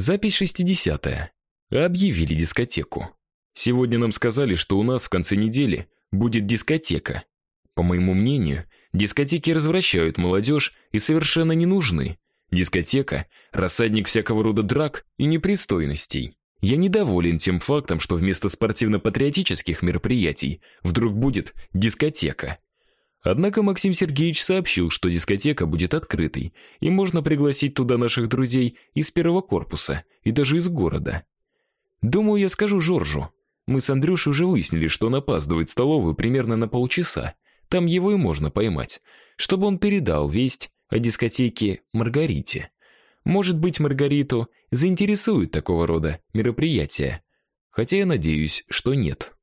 Запись 60 Объявили дискотеку. Сегодня нам сказали, что у нас в конце недели будет дискотека. По моему мнению, дискотеки развращают молодежь и совершенно не нужны. Дискотека рассадник всякого рода драк и непристойностей. Я недоволен тем фактом, что вместо спортивно-патриотических мероприятий вдруг будет дискотека. Однако Максим Сергеевич сообщил, что дискотека будет открытой, и можно пригласить туда наших друзей из первого корпуса и даже из города. Думаю, я скажу Жоржу. Мы с Андрюшей уже выяснили, что он опаздывает в столовую примерно на полчаса. Там его и можно поймать, чтобы он передал весть о дискотеке Маргарите. Может быть, Маргариту заинтересует такого рода мероприятия. Хотя я надеюсь, что нет.